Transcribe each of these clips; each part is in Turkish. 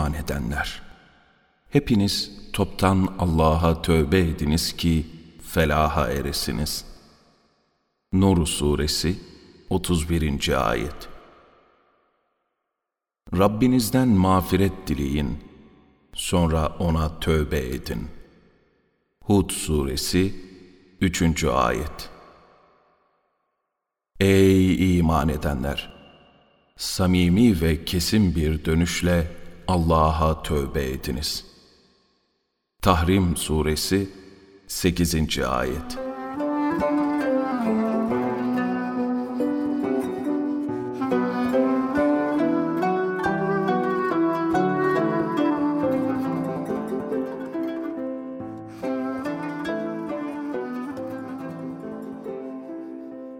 İman edenler! Hepiniz toptan Allah'a tövbe ediniz ki felaha eresiniz. Nur Suresi 31. Ayet Rabbinizden mağfiret dileyin, sonra ona tövbe edin. Hud Suresi 3. Ayet Ey iman edenler! Samimi ve kesin bir dönüşle Allah'a tövbe ediniz. Tahrim Suresi 8. Ayet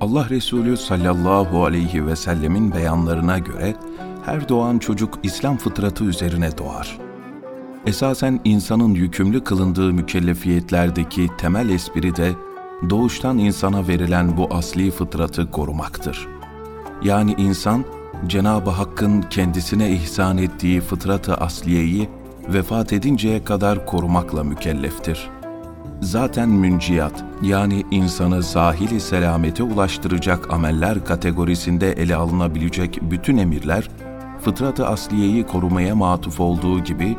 Allah Resulü sallallahu aleyhi ve sellemin beyanlarına göre her doğan çocuk İslam fıtratı üzerine doğar. Esasen insanın yükümlü kılındığı mükellefiyetlerdeki temel espri de doğuştan insana verilen bu asli fıtratı korumaktır. Yani insan Cenab-ı Hakk'ın kendisine ihsan ettiği fıtratı asliyeyi vefat edinceye kadar korumakla mükelleftir.'' zaten münciyat yani insanı sahili selamete ulaştıracak ameller kategorisinde ele alınabilecek bütün emirler, fıtrat-ı asliyeyi korumaya matuf olduğu gibi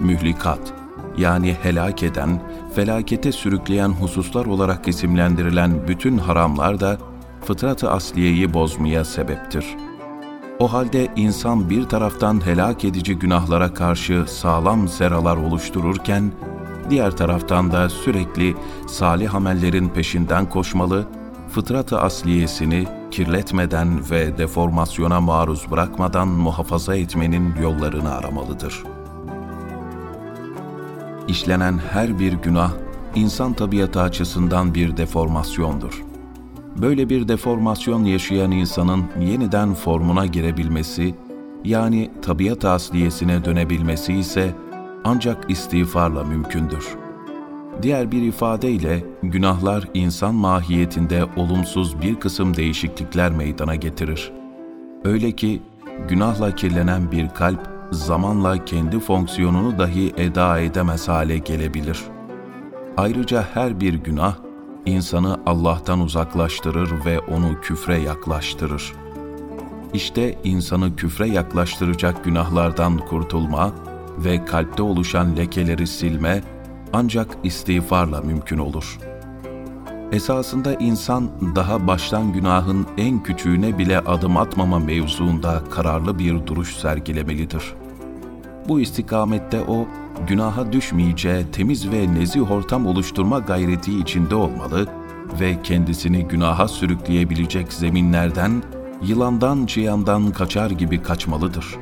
mühlikat yani helak eden, felakete sürükleyen hususlar olarak isimlendirilen bütün haramlar da fıtrat-ı asliyeyi bozmaya sebeptir. O halde insan bir taraftan helak edici günahlara karşı sağlam seralar oluştururken, diğer taraftan da sürekli salih amellerin peşinden koşmalı, fıtrat-ı asliyesini kirletmeden ve deformasyona maruz bırakmadan muhafaza etmenin yollarını aramalıdır. İşlenen her bir günah, insan tabiatı açısından bir deformasyondur. Böyle bir deformasyon yaşayan insanın yeniden formuna girebilmesi, yani tabiat asliyesine dönebilmesi ise, ancak istiğfarla mümkündür. Diğer bir ifadeyle günahlar insan mahiyetinde olumsuz bir kısım değişiklikler meydana getirir. Öyle ki günahla kirlenen bir kalp zamanla kendi fonksiyonunu dahi eda edemez hale gelebilir. Ayrıca her bir günah insanı Allah'tan uzaklaştırır ve onu küfre yaklaştırır. İşte insanı küfre yaklaştıracak günahlardan kurtulma, ve kalpte oluşan lekeleri silme ancak istiğfarla mümkün olur. Esasında insan daha baştan günahın en küçüğüne bile adım atmama mevzuunda kararlı bir duruş sergilemelidir. Bu istikamette o, günaha düşmeyeceği temiz ve nezih ortam oluşturma gayreti içinde olmalı ve kendisini günaha sürükleyebilecek zeminlerden, yılandan çıyandan kaçar gibi kaçmalıdır.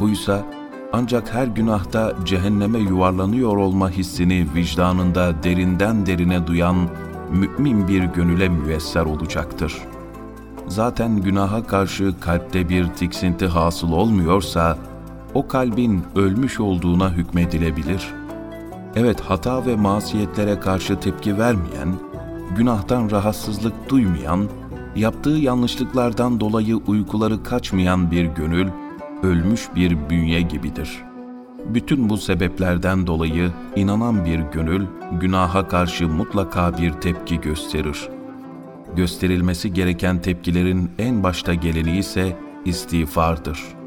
Buysa ancak her günahta cehenneme yuvarlanıyor olma hissini vicdanında derinden derine duyan mümin bir gönüle müyesser olacaktır. Zaten günaha karşı kalpte bir tiksinti hasıl olmuyorsa, o kalbin ölmüş olduğuna hükmedilebilir. Evet hata ve masiyetlere karşı tepki vermeyen, günahtan rahatsızlık duymayan, yaptığı yanlışlıklardan dolayı uykuları kaçmayan bir gönül, ölmüş bir bünye gibidir. Bütün bu sebeplerden dolayı inanan bir gönül günaha karşı mutlaka bir tepki gösterir. Gösterilmesi gereken tepkilerin en başta geleni ise istiğfardır.''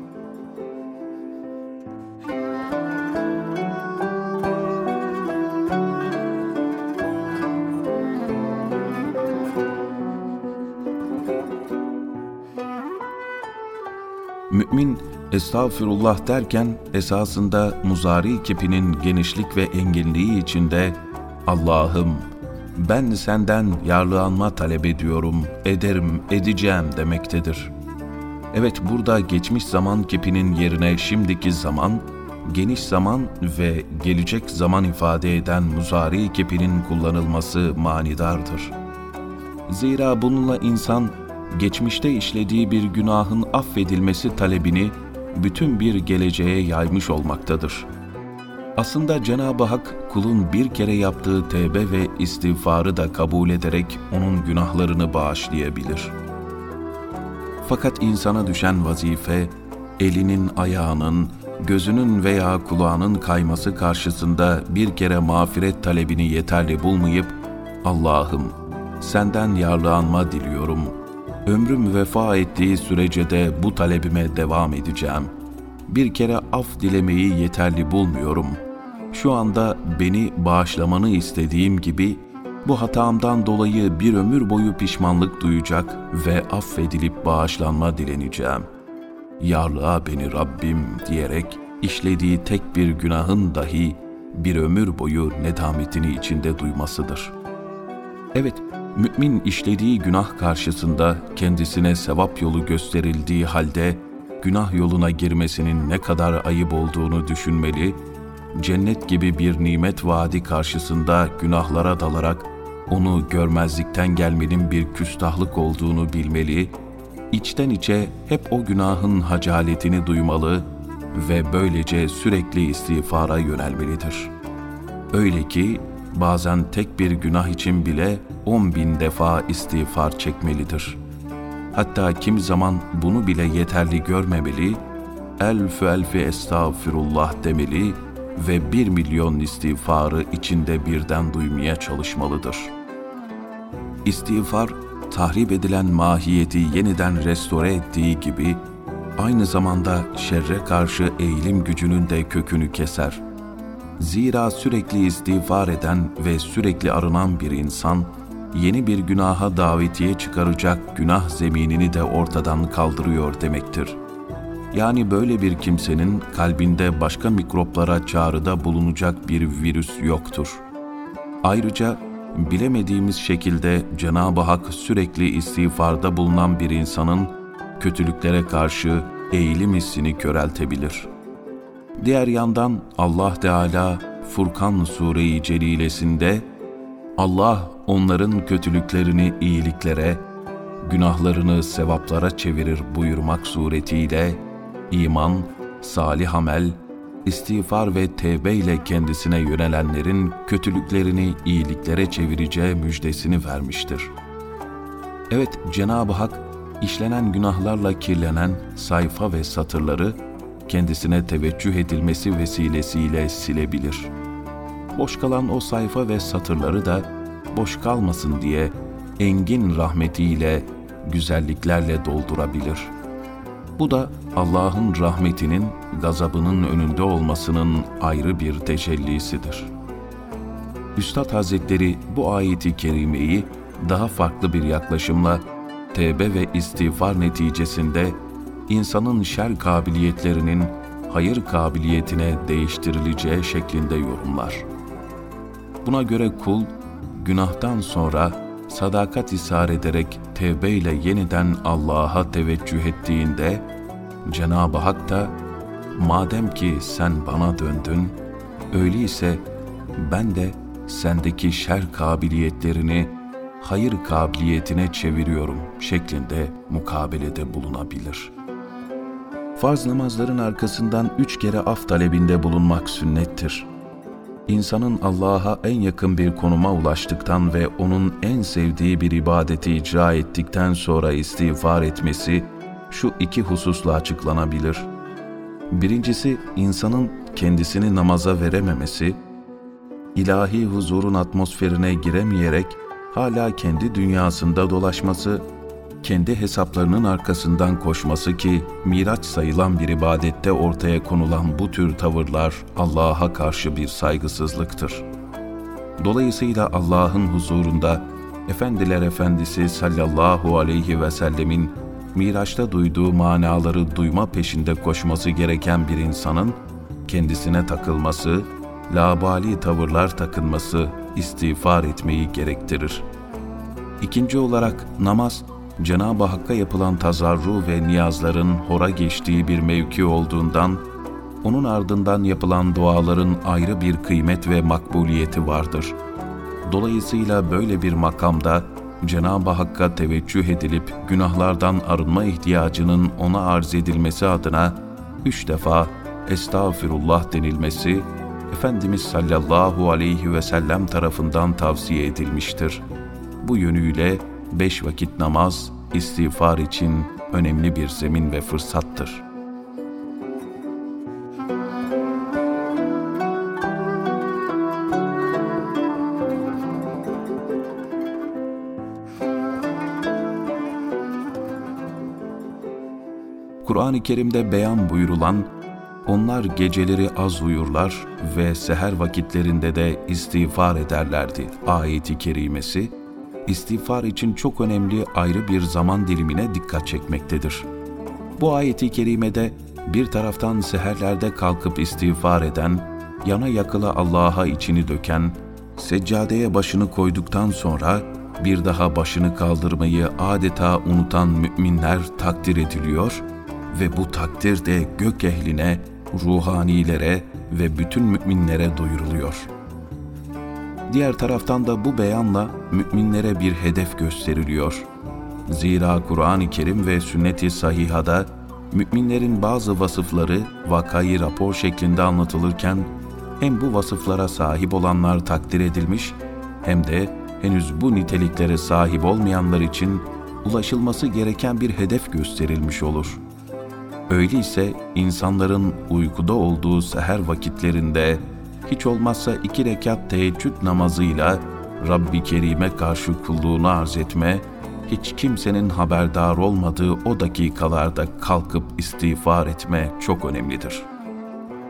Mümin estağfirullah derken esasında muzari kipinin genişlik ve enginliği içinde Allah'ım ben senden yarlıanma talep ediyorum, ederim, edeceğim demektedir. Evet burada geçmiş zaman kipinin yerine şimdiki zaman, geniş zaman ve gelecek zaman ifade eden muzari kipinin kullanılması manidardır. Zira bununla insan geçmişte işlediği bir günahın affedilmesi talebini bütün bir geleceğe yaymış olmaktadır. Aslında Cenab-ı Hak kulun bir kere yaptığı tevbe ve istiğfarı da kabul ederek onun günahlarını bağışlayabilir. Fakat insana düşen vazife elinin, ayağının, gözünün veya kulağının kayması karşısında bir kere mağfiret talebini yeterli bulmayıp, Allah'ım senden yarlıanma diliyorum. Ömrüm vefa ettiği sürece de bu talebime devam edeceğim. Bir kere af dilemeyi yeterli bulmuyorum. Şu anda beni bağışlamanı istediğim gibi bu hatamdan dolayı bir ömür boyu pişmanlık duyacak ve affedilip bağışlanma dileneceğim. Yarlığa beni Rabbim diyerek işlediği tek bir günahın dahi bir ömür boyu nedametini içinde duymasıdır. Evet, mümin işlediği günah karşısında kendisine sevap yolu gösterildiği halde günah yoluna girmesinin ne kadar ayıp olduğunu düşünmeli, cennet gibi bir nimet vaadi karşısında günahlara dalarak onu görmezlikten gelmenin bir küstahlık olduğunu bilmeli, içten içe hep o günahın hacaletini duymalı ve böylece sürekli istiğfara yönelmelidir. Öyle ki bazen tek bir günah için bile on bin defa istiğfar çekmelidir. Hatta kim zaman bunu bile yeterli görmemeli, elfü elfi estağfirullah demeli ve bir milyon istiğfarı içinde birden duymaya çalışmalıdır.'' İstiğfar, tahrip edilen mahiyeti yeniden restore ettiği gibi, aynı zamanda şerre karşı eğilim gücünün de kökünü keser. Zira sürekli istiğfar eden ve sürekli arınan bir insan, yeni bir günaha davetiye çıkaracak günah zeminini de ortadan kaldırıyor demektir. Yani böyle bir kimsenin kalbinde başka mikroplara çağrıda bulunacak bir virüs yoktur. Ayrıca bilemediğimiz şekilde Cenab-ı Hak sürekli istiğfarda bulunan bir insanın kötülüklere karşı eğilim hissini köreltebilir. Diğer yandan Allah Teala Furkan Sure-i Celilesinde Allah onların kötülüklerini iyiliklere, günahlarını sevaplara çevirir buyurmak suretiyle iman, salih amel, istiğfar ve tevbe ile kendisine yönelenlerin kötülüklerini iyiliklere çevireceği müjdesini vermiştir. Evet, Cenab-ı Hak işlenen günahlarla kirlenen sayfa ve satırları kendisine teveccüh edilmesi vesilesiyle silebilir. Boş kalan o sayfa ve satırları da boş kalmasın diye engin rahmetiyle, güzelliklerle doldurabilir.'' Bu da Allah'ın rahmetinin gazabının önünde olmasının ayrı bir tecellisidir. Üstad Hazretleri bu ayeti kerimeyi daha farklı bir yaklaşımla tevbe ve istiğfar neticesinde insanın şer kabiliyetlerinin hayır kabiliyetine değiştirileceği şeklinde yorumlar. Buna göre kul, günahtan sonra sadakat ishar ederek tevbe ile yeniden Allah'a teveccüh ettiğinde, Cenab-ı Hak da, madem ki sen bana döndün, öyleyse ben de sendeki şer kabiliyetlerini hayır kabiliyetine çeviriyorum şeklinde mukabelede bulunabilir. Farz namazların arkasından üç kere af talebinde bulunmak sünnettir.'' insanın Allah'a en yakın bir konuma ulaştıktan ve onun en sevdiği bir ibadeti icra ettikten sonra istiğfar etmesi şu iki hususla açıklanabilir. Birincisi insanın kendisini namaza verememesi, ilahi huzurun atmosferine giremeyerek hala kendi dünyasında dolaşması kendi hesaplarının arkasından koşması ki miraç sayılan bir ibadette ortaya konulan bu tür tavırlar Allah'a karşı bir saygısızlıktır. Dolayısıyla Allah'ın huzurunda Efendiler Efendisi sallallahu aleyhi ve sellemin Miraç'ta duyduğu manaları duyma peşinde koşması gereken bir insanın kendisine takılması, labali tavırlar takınması, istiğfar etmeyi gerektirir. İkinci olarak namaz, Cenab-ı Hakk'a yapılan tazarru ve niyazların hora geçtiği bir mevki olduğundan, onun ardından yapılan duaların ayrı bir kıymet ve makbuliyeti vardır. Dolayısıyla böyle bir makamda Cenab-ı Hakk'a teveccüh edilip günahlardan arınma ihtiyacının ona arz edilmesi adına üç defa Estağfirullah denilmesi, Efendimiz sallallahu aleyhi ve sellem tarafından tavsiye edilmiştir. Bu yönüyle beş vakit namaz istiğfar için önemli bir zemin ve fırsattır. Kur'an-ı Kerim'de beyan buyurulan onlar geceleri az uyurlar ve seher vakitlerinde de istiğfar ederlerdi. Ayeti kerimesi istiğfar için çok önemli ayrı bir zaman dilimine dikkat çekmektedir. Bu ayeti kerimede bir taraftan seherlerde kalkıp istiğfar eden, yana yakıla Allah'a içini döken, seccadeye başını koyduktan sonra bir daha başını kaldırmayı adeta unutan müminler takdir ediliyor ve bu takdir de gök ehline, ruhanilere ve bütün müminlere duyuruluyor. Diğer taraftan da bu beyanla müminlere bir hedef gösteriliyor. Zira Kur'an-ı Kerim ve sünnet-i sahihada müminlerin bazı vasıfları vakayı rapor şeklinde anlatılırken hem bu vasıflara sahip olanlar takdir edilmiş hem de henüz bu niteliklere sahip olmayanlar için ulaşılması gereken bir hedef gösterilmiş olur. Öyleyse insanların uykuda olduğu seher vakitlerinde hiç olmazsa iki rekat teheccüd namazıyla Rabbi Kerim'e karşı kulluğunu arz etme, hiç kimsenin haberdar olmadığı o dakikalarda kalkıp istiğfar etme çok önemlidir.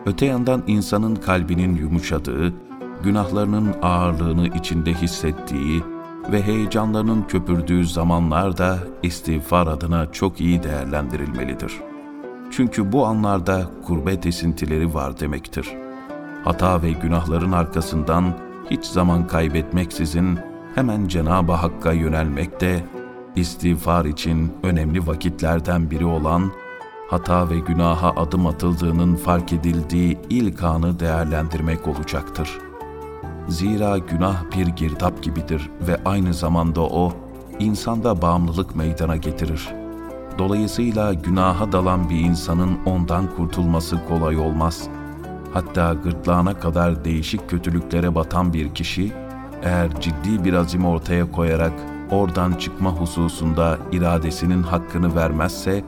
Öte yandan insanın kalbinin yumuşadığı, günahlarının ağırlığını içinde hissettiği ve heyecanlarının köpürdüğü zamanlar da istiğfar adına çok iyi değerlendirilmelidir. Çünkü bu anlarda kurbet esintileri var demektir. Hata ve günahların arkasından hiç zaman kaybetmeksizin hemen Cenab-ı Hakk'a yönelmek de istiğfar için önemli vakitlerden biri olan hata ve günaha adım atıldığının fark edildiği ilk anı değerlendirmek olacaktır.'' Zira günah bir girdap gibidir ve aynı zamanda o, insanda bağımlılık meydana getirir. Dolayısıyla günaha dalan bir insanın ondan kurtulması kolay olmaz. Hatta gırtlağına kadar değişik kötülüklere batan bir kişi, eğer ciddi bir azim ortaya koyarak oradan çıkma hususunda iradesinin hakkını vermezse,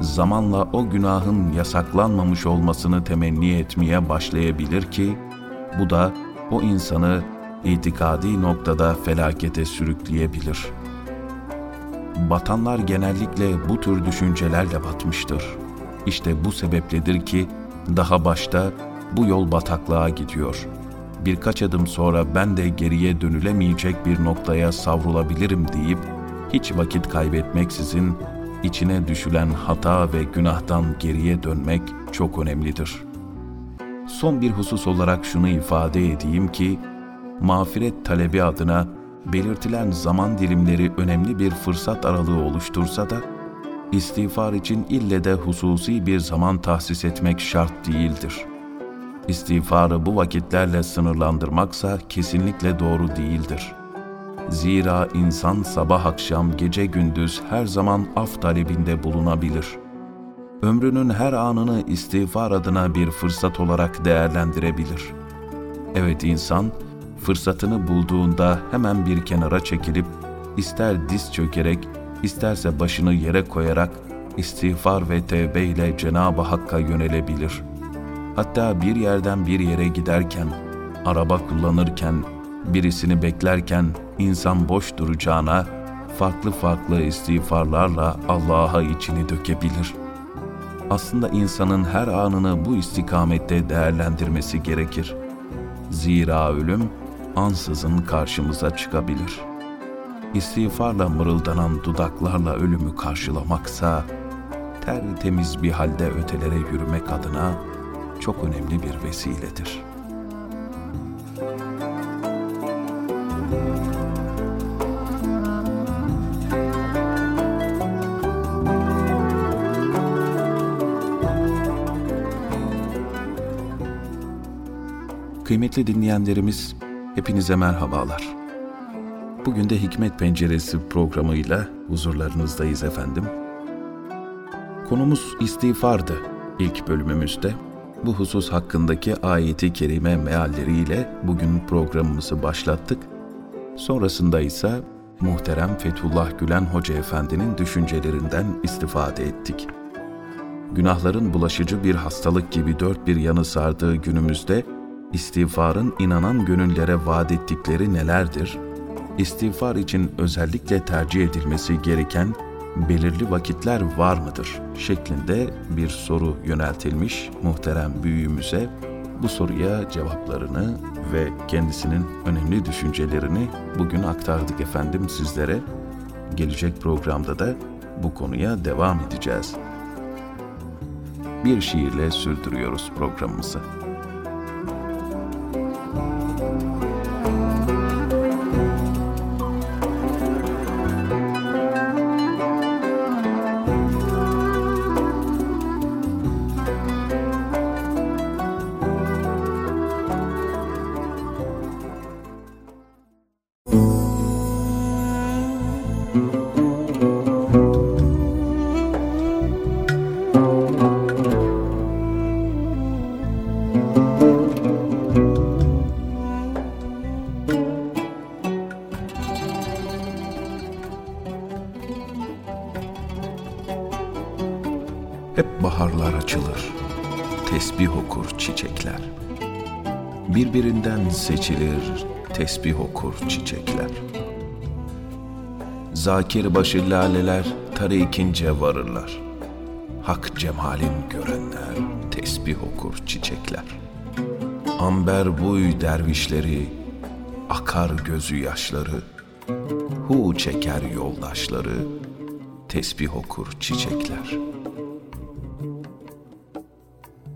zamanla o günahın yasaklanmamış olmasını temenni etmeye başlayabilir ki, bu da o insanı itikadi noktada felakete sürükleyebilir. Batanlar genellikle bu tür düşüncelerle batmıştır. İşte bu sebepledir ki daha başta bu yol bataklığa gidiyor. Birkaç adım sonra ben de geriye dönülemeyecek bir noktaya savrulabilirim deyip hiç vakit kaybetmeksizin içine düşülen hata ve günahtan geriye dönmek çok önemlidir.'' Son bir husus olarak şunu ifade edeyim ki, mağfiret talebi adına belirtilen zaman dilimleri önemli bir fırsat aralığı oluştursa da, istiğfar için ille de hususi bir zaman tahsis etmek şart değildir. İstiğfarı bu vakitlerle sınırlandırmaksa kesinlikle doğru değildir. Zira insan sabah akşam gece gündüz her zaman af talebinde bulunabilir.'' ömrünün her anını istiğfar adına bir fırsat olarak değerlendirebilir. Evet insan, fırsatını bulduğunda hemen bir kenara çekilip, ister diz çökerek, isterse başını yere koyarak istiğfar ve tevbe ile Cenab-ı Hakk'a yönelebilir. Hatta bir yerden bir yere giderken, araba kullanırken, birisini beklerken insan boş duracağına farklı farklı istiğfarlarla Allah'a içini dökebilir.'' aslında insanın her anını bu istikamette değerlendirmesi gerekir. Zira ölüm ansızın karşımıza çıkabilir. İstiğfarla mırıldanan dudaklarla ölümü karşılamaksa, tertemiz bir halde ötelere yürümek adına çok önemli bir vesiledir.'' Kıymetli dinleyenlerimiz, hepinize merhabalar. Bugün de Hikmet Penceresi programıyla huzurlarınızdayız efendim. Konumuz istiğfardı ilk bölümümüzde. Bu husus hakkındaki ayeti kerime mealleriyle bugün programımızı başlattık. Sonrasında ise muhterem Fethullah Gülen Hoca Efendi'nin düşüncelerinden istifade ettik. Günahların bulaşıcı bir hastalık gibi dört bir yanı sardığı günümüzde istiğfarın inanan gönüllere vaat ettikleri nelerdir? İstiğfar için özellikle tercih edilmesi gereken belirli vakitler var mıdır? şeklinde bir soru yöneltilmiş muhterem büyüğümüze. Bu soruya cevaplarını ve kendisinin önemli düşüncelerini bugün aktardık efendim sizlere. Gelecek programda da bu konuya devam edeceğiz. Bir şiirle sürdürüyoruz programımızı. Birbirinden seçilir, tesbih okur çiçekler. Zakir başı laleler tarikince varırlar. Hak cemalin görenler tesbih okur çiçekler. Amber buy dervişleri, akar gözü yaşları, hu çeker yoldaşları, tesbih okur çiçekler.''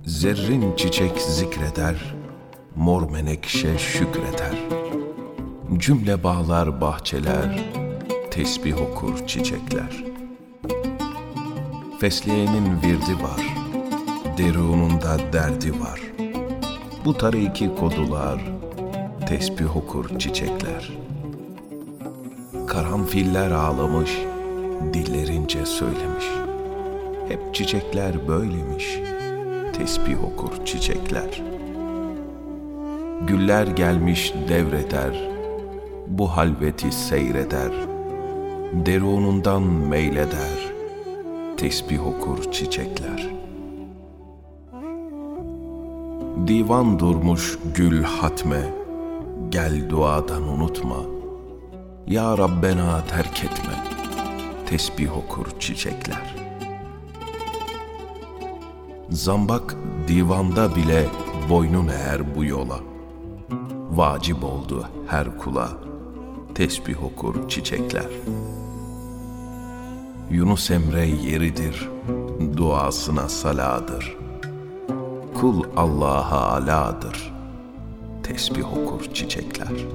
Zerrin çiçek zikreder, mor menekşe şükreder. Cümle bağlar bahçeler, tesbih okur çiçekler. Fesleğenin virdi var, derununda derdi var. Bu tariki kodular, tesbih okur çiçekler. Karanfiller ağlamış, dillerince söylemiş. Hep çiçekler böylemiş.'' tesbih okur çiçekler. Güller gelmiş devreder, bu halveti seyreder, derunundan meyleder, tesbih okur çiçekler. Divan durmuş gül hatme, gel duadan unutma, Ya Rabbena terk etme, tesbih okur çiçekler.'' Zambak divanda bile boynun eğer bu yola. Vacip oldu her kula, tesbih okur çiçekler. Yunus Emre yeridir, duasına saladır. Kul Allah'a aladır, tesbih okur çiçekler.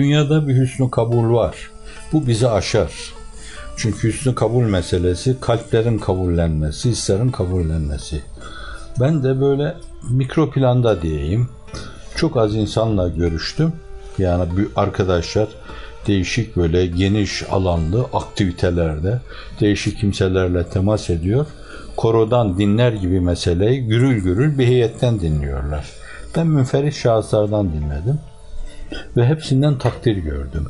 Dünyada bir hüsnü kabul var. Bu bizi aşar. Çünkü hüsnü kabul meselesi kalplerin kabullenmesi, hislerin kabullenmesi. Ben de böyle mikro planda diyeyim. Çok az insanla görüştüm. Yani arkadaşlar değişik böyle geniş alanlı aktivitelerde değişik kimselerle temas ediyor. Korodan dinler gibi meseleyi gürül gürül bir heyetten dinliyorlar. Ben münferit şahıslardan dinledim ve hepsinden takdir gördüm.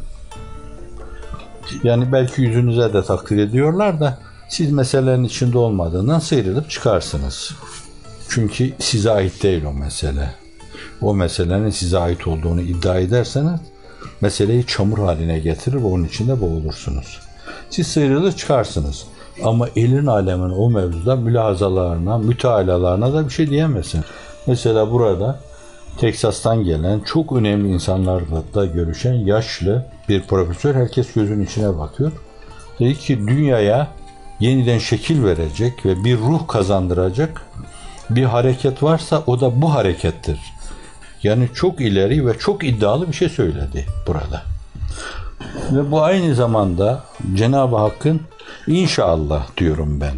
Yani belki yüzünüze de takdir ediyorlar da siz meselenin içinde olmadığından sıyrılıp çıkarsınız. Çünkü size ait değil o mesele. O meselenin size ait olduğunu iddia ederseniz meseleyi çamur haline getirir ve onun içinde boğulursunuz. Siz sıyrılıp çıkarsınız. Ama elin alemin o mevzuda mülahazalarına, mütealalarına da bir şey diyemezsin. Mesela burada Teksas'tan gelen çok önemli insanlarla da görüşen yaşlı bir profesör herkes gözün içine bakıyor. Dedi ki dünyaya yeniden şekil verecek ve bir ruh kazandıracak bir hareket varsa o da bu harekettir. Yani çok ileri ve çok iddialı bir şey söyledi burada. Ve bu aynı zamanda Cenab-ı Hakk'ın inşallah diyorum ben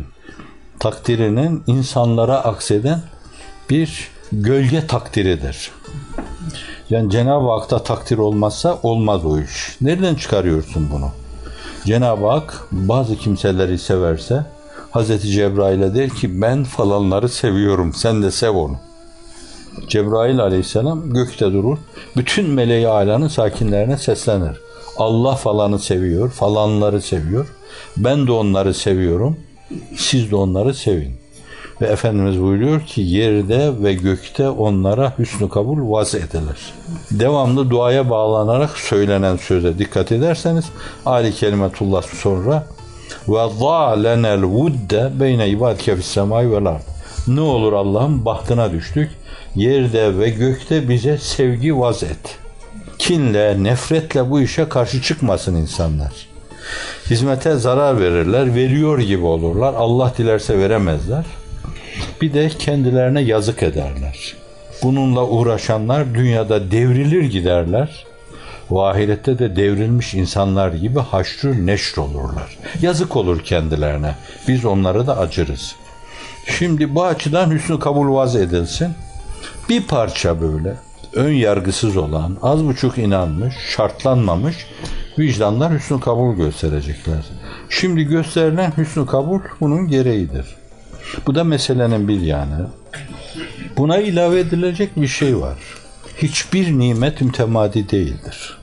takdirinin insanlara akseden bir gölge takdiridir. Yani Cenab-ı Hak'ta takdir olmazsa olmaz o iş. Nereden çıkarıyorsun bunu? Cenab-ı Hak bazı kimseleri severse Hazreti Cebrail'e der ki ben falanları seviyorum sen de sev onu. Cebrail aleyhisselam gökte durur. Bütün meleği alanın sakinlerine seslenir. Allah falanı seviyor, falanları seviyor. Ben de onları seviyorum. Siz de onları sevin. Ve Efendimiz buyuruyor ki yerde ve gökte onlara hüsnü kabul vaz edilir. Devamlı duaya bağlanarak söylenen söze dikkat ederseniz Ali kelimetullah sonra ve zâlenel vudde beyne ibadike fis semai vel ard. Ne olur Allah'ın bahtına düştük. Yerde ve gökte bize sevgi vaz et. Kinle, nefretle bu işe karşı çıkmasın insanlar. Hizmete zarar verirler, veriyor gibi olurlar. Allah dilerse veremezler. Bir de kendilerine yazık ederler. Bununla uğraşanlar dünyada devrilir giderler. Ahirette de devrilmiş insanlar gibi haşrü neşr olurlar. Yazık olur kendilerine. Biz onları da acırız. Şimdi bu açıdan hüsnü kabul vaz edilsin. Bir parça böyle ön yargısız olan, az buçuk inanmış, şartlanmamış vicdanlar hüsnü kabul gösterecekler. Şimdi gösterilen hüsnü kabul bunun gereğidir. Bu da meselenin bir yanı. Buna ilave edilecek bir şey var. Hiçbir nimet mütemadi değildir.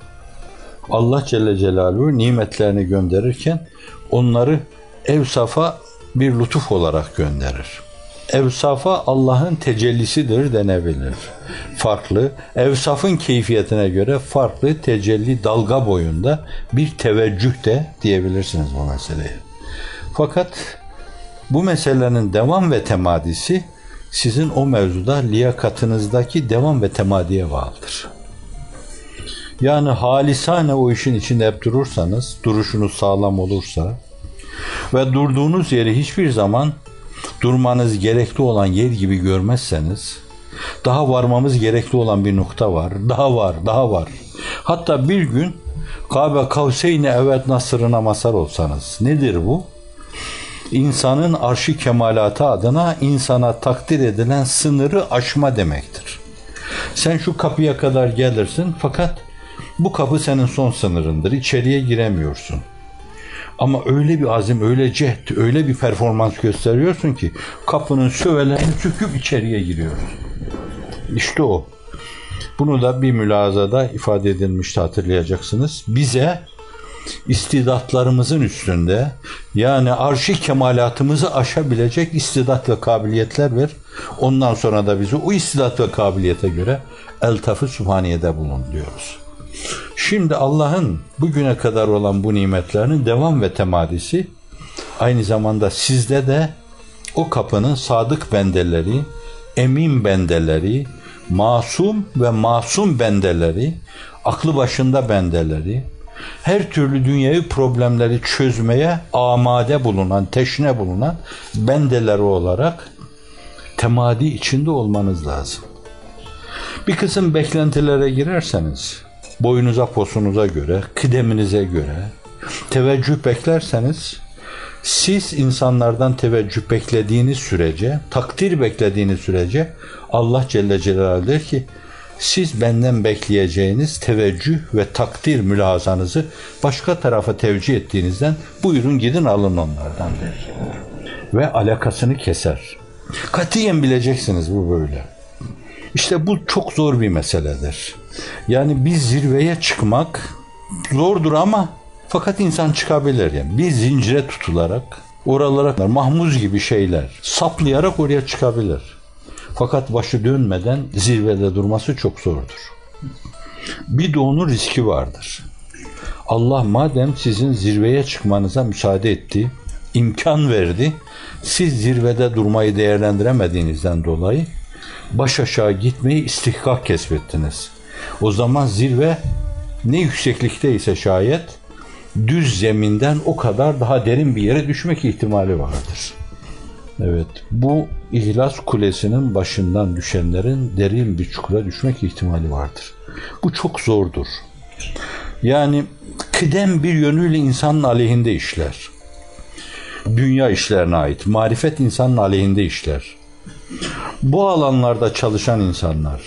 Allah Celle Celaluhu nimetlerini gönderirken onları evsafa bir lütuf olarak gönderir. Evsafa Allah'ın tecellisidir denebilir. Farklı, evsafın keyfiyetine göre farklı tecelli dalga boyunda bir teveccüh de diyebilirsiniz bu meseleye. Fakat bu meselenin devam ve temadisi sizin o mevzuda liyakatınızdaki devam ve temadiye bağlıdır. Yani halisane o işin içinde hep durursanız, duruşunuz sağlam olursa ve durduğunuz yeri hiçbir zaman durmanız gerekli olan yer gibi görmezseniz, daha varmamız gerekli olan bir nokta var. Daha var, daha var. Hatta bir gün Kabe Kavseyni evet nasırına masar olsanız. Nedir bu? İnsanın arşi kemalatı adına insana takdir edilen sınırı aşma demektir. Sen şu kapıya kadar gelirsin fakat bu kapı senin son sınırındır. İçeriye giremiyorsun. Ama öyle bir azim, öyle cehd, öyle bir performans gösteriyorsun ki kapının şövelerini söküp içeriye giriyorsun. İşte o. Bunu da bir mülazada ifade edilmişti hatırlayacaksınız. Bize istidatlarımızın üstünde yani arşi kemalatımızı aşabilecek istidat ve kabiliyetler ver. Ondan sonra da bizi o istidat ve kabiliyete göre eltafı subhaniyede bulun diyoruz. Şimdi Allah'ın bugüne kadar olan bu nimetlerinin devam ve temadisi aynı zamanda sizde de o kapının sadık bendeleri, emin bendeleri, masum ve masum bendeleri, aklı başında bendeleri, her türlü dünyayı problemleri çözmeye amade bulunan, teşne bulunan bendeleri olarak temadi içinde olmanız lazım. Bir kısım beklentilere girerseniz, boyunuza posunuza göre, kıdeminize göre teveccüh beklerseniz siz insanlardan teveccüh beklediğiniz sürece, takdir beklediğiniz sürece Allah Celle Celaluhu der ki siz benden bekleyeceğiniz teveccüh ve takdir mülazanızı başka tarafa tevcih ettiğinizden buyurun gidin alın onlardan der. Ve alakasını keser. Katiyen bileceksiniz bu böyle. İşte bu çok zor bir meseledir. Yani bir zirveye çıkmak zordur ama fakat insan çıkabilir yani. Bir zincire tutularak oralara mahmuz gibi şeyler saplayarak oraya çıkabilir. Fakat başı dönmeden zirvede durması çok zordur. Bir de onun riski vardır. Allah madem sizin zirveye çıkmanıza müsaade etti, imkan verdi, siz zirvede durmayı değerlendiremediğinizden dolayı baş aşağı gitmeyi istihkak kesbettiniz. O zaman zirve ne yükseklikteyse şayet düz zeminden o kadar daha derin bir yere düşmek ihtimali vardır. Evet, bu İhlas Kulesi'nin başından düşenlerin derin bir çukura düşmek ihtimali vardır. Bu çok zordur. Yani kıdem bir yönüyle insanın aleyhinde işler. Dünya işlerine ait. Marifet insanın aleyhinde işler. Bu alanlarda çalışan insanlar,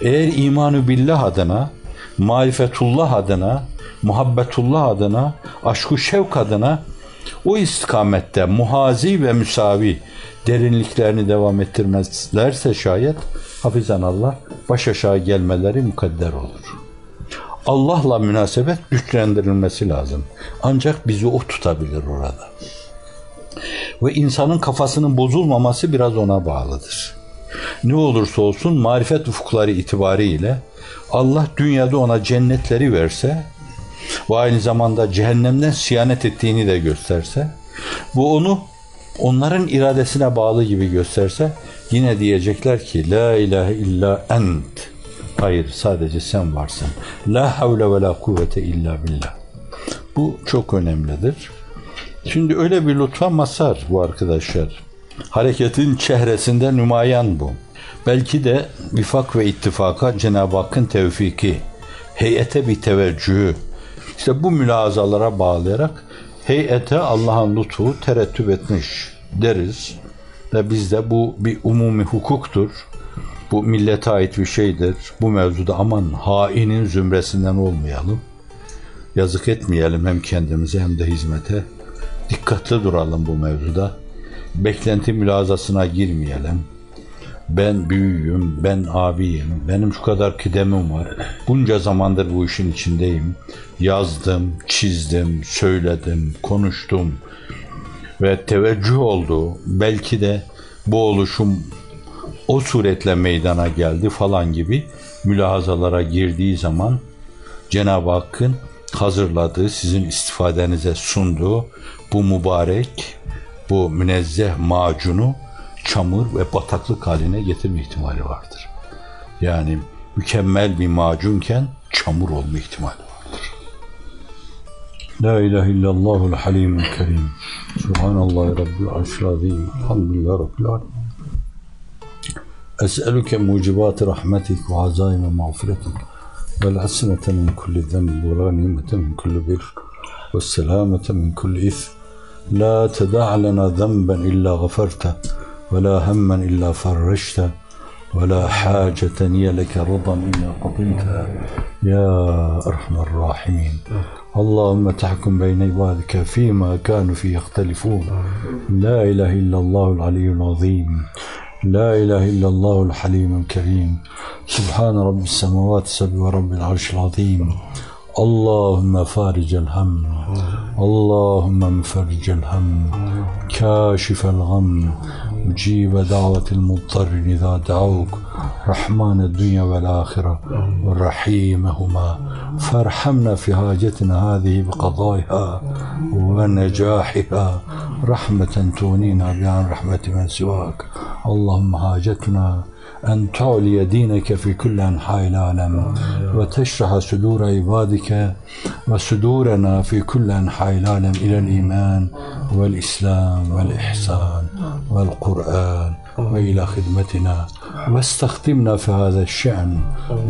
Eğer imanı billah adına, marifetullah adına, muhabbetullah adına, aşku şevk adına o istikamette muhazi ve müsavi derinliklerini devam ettirmezlerse şayet hafizan Allah baş aşağı gelmeleri mukadder olur. Allah'la münasebet güçlendirilmesi lazım. Ancak bizi o tutabilir orada. Ve insanın kafasının bozulmaması biraz ona bağlıdır. Ne olursa olsun marifet ufukları itibariyle Allah dünyada ona cennetleri verse ve aynı zamanda cehennemden siyanet ettiğini de gösterse bu onu onların iradesine bağlı gibi gösterse yine diyecekler ki La ilahe illa ent Hayır sadece sen varsın. La havle ve la kuvvete illa billah. Bu çok önemlidir. Şimdi öyle bir lütfa masar bu arkadaşlar. Hareketin çehresinde nümayan bu. Belki de vifak ve ittifaka Cenab-ı Hakk'ın tevfiki, heyete bir teveccühü, işte bu mülazalara bağlayarak heyete Allah'ın lütfu terettüp etmiş deriz. Ve bizde bu bir umumi hukuktur. Bu millete ait bir şeydir. Bu mevzuda aman hainin zümresinden olmayalım. Yazık etmeyelim hem kendimize hem de hizmete. Dikkatli duralım bu mevzuda. Beklenti mülazasına girmeyelim. Ben büyüğüm, ben abiyim, benim şu kadar kıdemim var. Bunca zamandır bu işin içindeyim. Yazdım, çizdim, söyledim, konuştum ve teveccüh oldu. Belki de bu oluşum o suretle meydana geldi falan gibi mülahazalara girdiği zaman Cenab-ı Hakk'ın hazırladığı, sizin istifadenize sunduğu bu mübarek, bu münezzeh macunu çamur ve bataklık haline getirme ihtimali vardır. Yani mükemmel bir macunken çamur olma ihtimali vardır. La ilahe illallahul halimul kerim. Subhanallah Rabbil arşil azim. Elhamdülillah Rabbil alemin. Es'eluke mucibat rahmetik ve azaime mağfiretik. Vel asinete min kulli zenb ve la nimete min kulli bir. Ve selamete min kulli ith. La teda'lena zenben illa gaferteh. ولا هما إلا فرجته ولا حاجة هي لك رضا إلا قضيتها يا أرحم الراحمين. اللهم تحكم بين عبادك فيما كانوا فيه يختلفون. لا إله إلا الله العلي العظيم. لا إله إلا الله الحليم الكريم. سبحان رب السماوات السبع ورب العرش العظيم. اللهم فارج الهم. اللهم مفرج الهم. كاشف الغم. مجيب دعوة المضطر إذا دعوك. رحمن الدنيا والآخرة. ورحيمهما فارحمنا في حاجتنا هذه بقضائها ونجاحها رحمة تغنينا بها عن رحمة من سواك. اللهم حاجتنا أن تعلي دينك في كل أنحاء العالم وتشرح صدور عبادك وصدورنا في كل أنحاء العالم إلى الإيمان والإسلام والإحسان والقرآن. وإلى خدمتنا. واستخدمنا في هذا الشأن.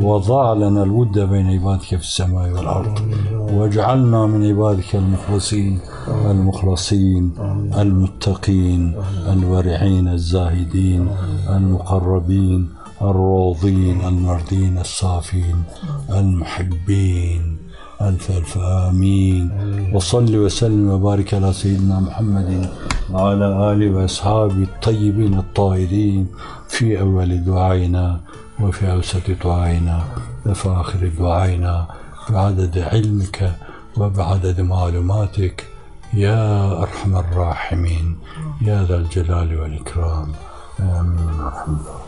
وضع لنا الود بين عبادك في السماء والأرض. واجعلنا من عبادك المخلصين المخلصين المتقين الورعين الزاهدين المقربين الروضين المرضين الصافين المحبين ألف ألف آمين. وصل وسلم وبارك على سيدنا محمد. وعلى آله وأصحابه الطيبين الطاهرين في أول دعائنا وفي أوسط دعائنا وفي آخر دعائنا بعدد علمك وبعدد معلوماتك يا أرحم الراحمين يا ذا الجلال والإكرام. آمين. ورحمة الله